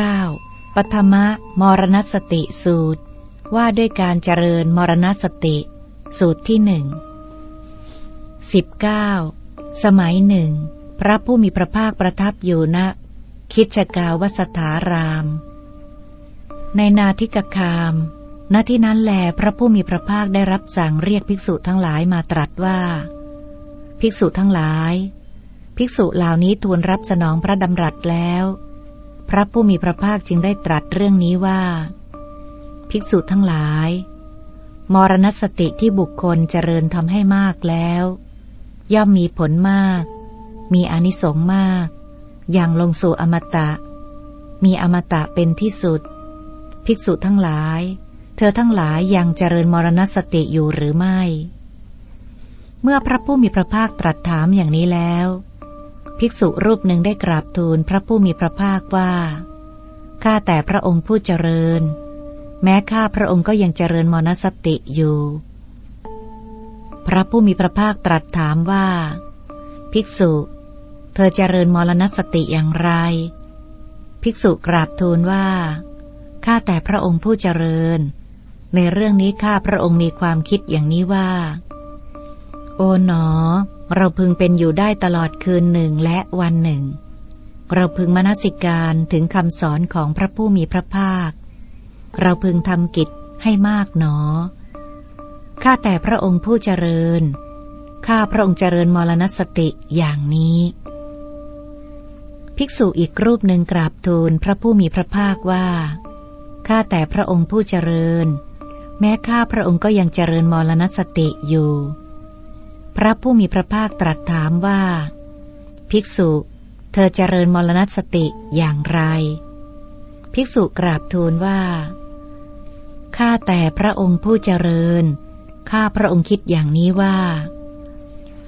9. ปฐมะมรณสติสูตร ว่าด้วยการเจริญมรณสติ สูตรที่หนึ่ง 19. สมัยหนึ่ง พระผู้มีพระภาคประทับอยู่ณคิชกาวสถาราม ในนาทิกคาม ณที่นั้นแลพระผู้มีพระภาคได้รับสั่งเรียกภิกษุทั้งหลายมาตรัสว่า ภิกษุทั้งหลาย ภิกษุเหล่านี้ทูลรับสนองพระดำรัสแล้ว พระผู้มีพระภาคจึงได้ตรัสเรื่องนี้ว่า ภิกษุทั้งหลาย มรณสติที่บุคคลเจริญทำให้มากแล้ว ย่อมมีผลมาก มีอนิสงส์มาก อย่างลงสู่อมตะ มีอมตะเป็นที่สุด ภิกษุทั้งหลาย เธอทั้งหลายยังเจริญมรณสติอยู่หรือไม่ เมื่อพระผู้มีพระภาคตรัสถามอย่างนี้แล้ว ภิกษุรูปหนึ่งได้กราบทูลพระผู้มีพระภาคว่า ข้าแต่พระองค์ผู้เจริญ แม้ข้าพระองค์ก็ยังเจริญมรณสติอยู่ พระผู้มีพระภาคตรัสถามว่า ภิกษุ เธอเจริญมรณสติอย่างไร ภิกษุกราบทูลว่า ข้าแต่พระองค์ผู้เจริญ ในเรื่องนี้ข้าพระองค์มีความคิดอย่างนี้ว่า โอ๋หนอ เราพึงเป็นอยู่ได้ตลอดคืนหนึ่งและวันหนึ่ง เราพึงมนสิการถึงคำสอนของพระผู้มีพระภาค เราพึงทำกิจให้มากหนอ ข้าแต่พระองค์ผู้เจริญ ข้าพระองค์เจริญมรณสติอย่างนี้ ภิกษุอีกรูปหนึ่งกราบทูลพระผู้มีพระภาคว่า ข้าแต่พระองค์ผู้เจริญ แม้ข้าพระองค์ก็ยังเจริญมรณสติอยู่ พระผู้มีพระภาคตรัสถามว่า ภิกษุ เธอเจริญมรณสติอย่างไร ภิกษุกราบทูลว่า ข้าแต่พระองค์ผู้เจริญ ข้าพระองค์คิดอย่างนี้ว่า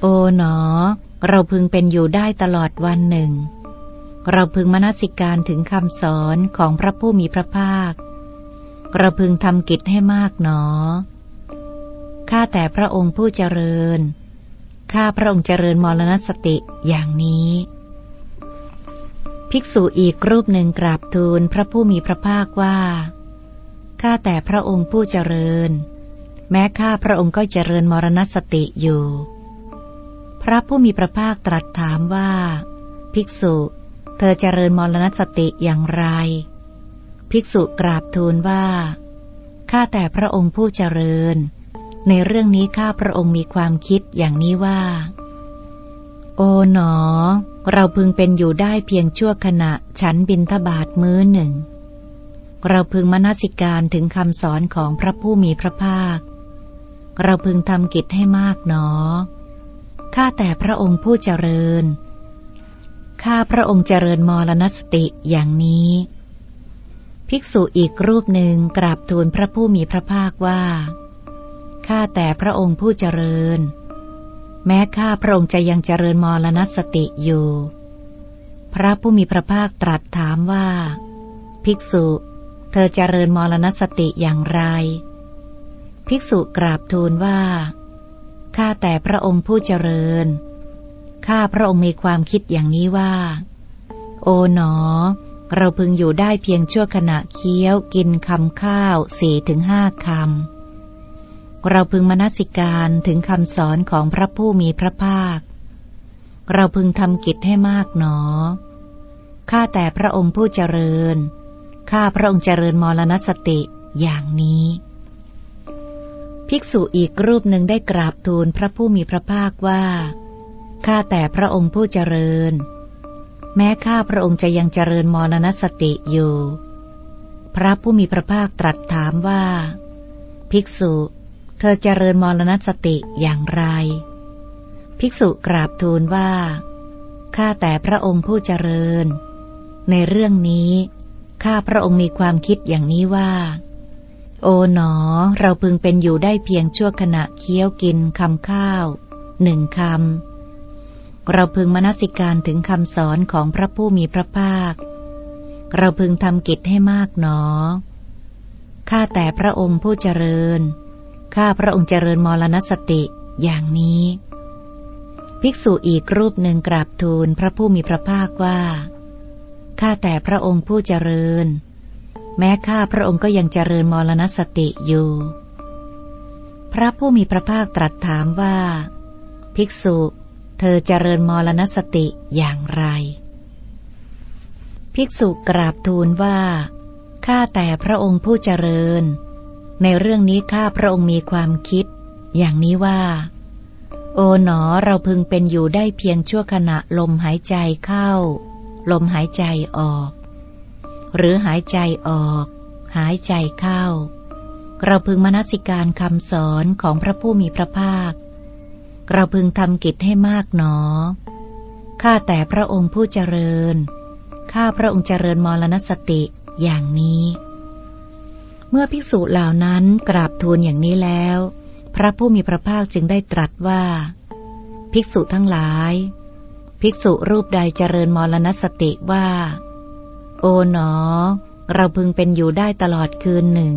โอ๋หนอ เราพึงเป็นอยู่ได้ตลอดวันหนึ่ง เราพึงมนสิการถึงคำสอนของพระผู้มีพระภาค เราพึงทำกิจให้มากหนอ ข้าแต่พระองค์ผู้เจริญ ข้าพระองค์เจริญมรณสติอย่างนี้ ภิกษุอีกรูปหนึ่งกราบทูลพระผู้มีพระภาคว่าข้าแต่พระองค์ผู้เจริญ แม้ข้าพระองค์ก็เจริญมรณสติอยู่ พระผู้มีพระภาคตรัสถามว่า ภิกษุ เธอเจริญมรณสติอย่างไร ภิกษุกราบทูลว่าข้าแต่พระองค์ผู้เจริญ ในเรื่องนี้ข้าพระองค์มีความคิดอย่างนี้ว่า โอ๋หนอ เราพึงเป็นอยู่ได้เพียงชั่วขณะฉันบินทบาทมื้อหนึ่ง เราพึงมนสิการถึงคำสอนของพระผู้มีพระภาค เราพึงทำกิจให้มากหนอ ข้าแต่พระองค์ผู้เจริญ ข้าพระองค์เจริญมรณสติอย่างนี้ภิกษุอีกรูปหนึ่งกราบทูลพระผู้มีพระภาคว่า ข้าแต่พระองค์ผู้เจริญ แม้ข้าพระองค์จะยังเจริญมรณสติอยู่ พระผู้มีพระภาคตรัสถามว่า ภิกษุ เธอเจริญมรณสติอย่างไร ภิกษุกราบทูลว่า ข้าแต่พระองค์ผู้เจริญ ข้าพระองค์มีความคิดอย่างนี้ว่า โอ๋หนอ เราพึงอยู่ได้เพียงชั่วขณะเคี้ยวกินคำข้าวสี่ถึงห้าคำ เราพึงมนสิการถึงคำสอนของพระผู้มีพระภาค เราพึงทำกิจให้มากหนอ ข้าแต่พระองค์ผู้เจริญ ข้าพระองค์เจริญมรณสติอย่างนี้ ภิกษุอีกรูปหนึ่งได้กราบทูลพระผู้มีพระภาคว่า ข้าแต่พระองค์ผู้เจริญ แม้ข้าพระองค์จะยังเจริญมรณสติอยู่ พระผู้มีพระภาคตรัสถามว่า ภิกษุ เธอเจริญมรณสติอย่างไร ภิกษุกราบทูลว่า ข้าแต่พระองค์ผู้เจริญ ในเรื่องนี้ ข้าพระองค์มีความคิดอย่างนี้ว่า โอ๋หนอ เราพึงเป็นอยู่ได้เพียงชั่วขณะเคี้ยวกินคำข้าวหนึ่งคำ เราพึงมนสิการถึงคำสอนของพระผู้มีพระภาค เราพึงทำกิจให้มากหนอข้าแต่พระองค์ผู้เจริญ ข้าพระองค์เจริญมรณสติอย่างนี้ ภิกษุอีกรูปหนึ่งกราบทูลพระผู้มีพระภาคว่า ข้าแต่พระองค์ผู้เจริญ แม้ข้าพระองค์ก็ยังเจริญมรณสติอยู่ พระผู้มีพระภาคตรัสถามว่า ภิกษุ เธอเจริญมรณสติอย่างไร ภิกษุกราบทูลว่า ข้าแต่พระองค์ผู้เจริญ ในเรื่องนี้ข้าพระองค์มีความคิด อย่างนี้ว่า โอ๋หนอเราพึงเป็นอยู่ได้เพียงชั่วขณะลมหายใจเข้า ลมหายใจออก หรือหายใจออก หายใจเข้า เราพึงมนสิการคำสอนของพระผู้มีพระภาค เราพึงทำกิจให้มากหนอ ข้าแต่พระองค์ผู้เจริญ ข้าพระองค์เจริญมรณสติอย่างนี้ เมื่อภิกษุเหล่านั้นกราบทูลอย่างนี้แล้ว พระผู้มีพระภาคจึงได้ตรัสว่า ภิกษุทั้งหลาย ภิกษุรูปใดเจริญมรณสติว่า โอ๋หนอ เราพึงเป็นอยู่ได้ตลอดคืนหนึ่ง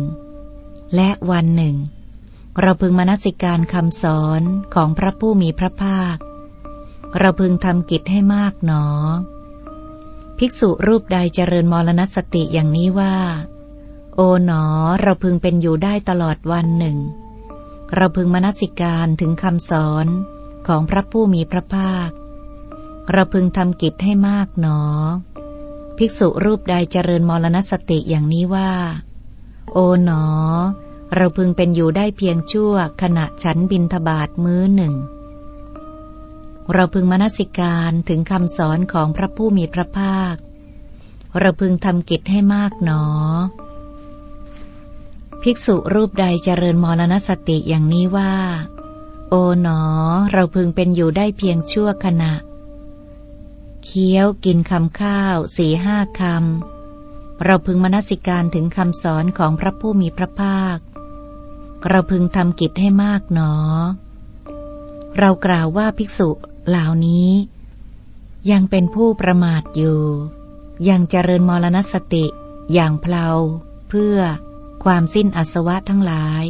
และวันหนึ่ง เราพึงมนสิการคำสอนของพระผู้มีพระภาค เราพึงทำกิจให้มากหนอ ภิกษุรูปใดเจริญมรณสติอย่างนี้ว่า โอ๋หนอ เราพึงเป็นอยู่ได้ตลอดวันหนึ่ง เราพึงมนสิการถึงคำสอนของพระผู้มีพระภาค เราพึงทำกิจให้มากหนอ ภิกษุรูปใดเจริญมรณสติอย่างนี้ว่า โอ๋หนอ เราพึงเป็นอยู่ได้เพียงชั่วขณะฉันบินทบาทมื้อหนึ่ง เราพึงมนสิการถึงคำสอนของพระผู้มีพระภาค เราพึงทำกิจให้มากหนอ ภิกษุรูปใดเจริญมรณสติอย่างนี้ว่า โอ๋หนอ เราพึงเป็นอยู่ได้เพียงชั่วขณะ เคี้ยวกินคำข้าวสี่ห้าคำ เราพึงมนสิการถึงคำสอนของพระผู้มีพระภาค เราพึงทำกิจให้มากหนอ เรากล่าวว่าภิกษุเหล่านี้ ยังเป็นผู้ประมาทอยู่ ยังเจริญมรณสติอย่างเพลาเพื่อ ความสิ้นอสวะทั้งหลาย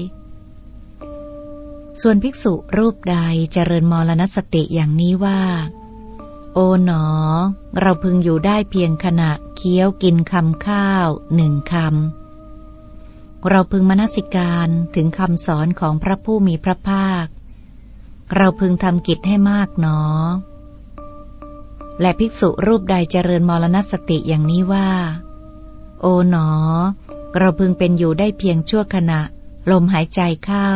ส่วนภิกษุรูปใดเจริญมรณสติอย่างนี้ว่า โอ๋หนอ เราพึงอยู่ได้เพียงขณะเคี้ยวกินคำข้าวหนึ่งคำ เราพึงมนสิการถึงคำสอนของพระผู้มีพระภาค เราพึงทำกิจให้มากหนอ และภิกษุรูปใดเจริญมรณสติอย่างนี้ว่า โอ๋หนอ เราพึงเป็นอยู่ได้เพียงชั่วขณะ ลมหายใจเข้า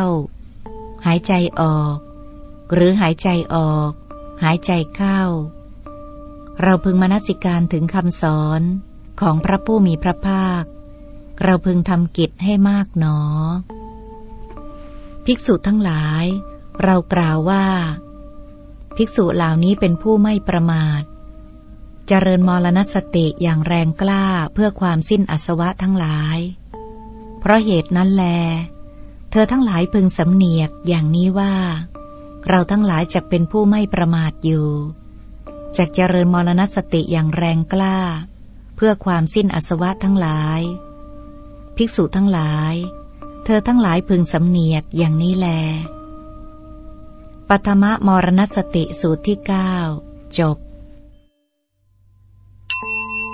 หายใจออก หรือหายใจออก หายใจเข้า เราพึงมนสิการถึงคำสอนของพระผู้มีพระภาค เราพึงทำกิจให้มากหนอ ภิกษุทั้งหลาย เรากล่าวว่า ภิกษุเหล่านี้เป็นผู้ไม่ประมาท เจริญมรณสติอย่างแรงกล้าเพื่อความสิ้นอสวะทั้งหลาย เพราะเหตุนั้นแล เธอทั้งหลายพึงสำเนียกอย่างนี้ว่า เราทั้งหลายจะเป็นผู้ไม่ประมาทอยู่จากเจริญมรณสติอย่างแรงกล้า เพื่อความสิ้นอสวะทั้งหลาย ภิกษุทั้งหลาย เธอทั้งหลายพึงสำเนียกอย่างนี้แลปัทมะมรณสติสูตรที่เก้าจบ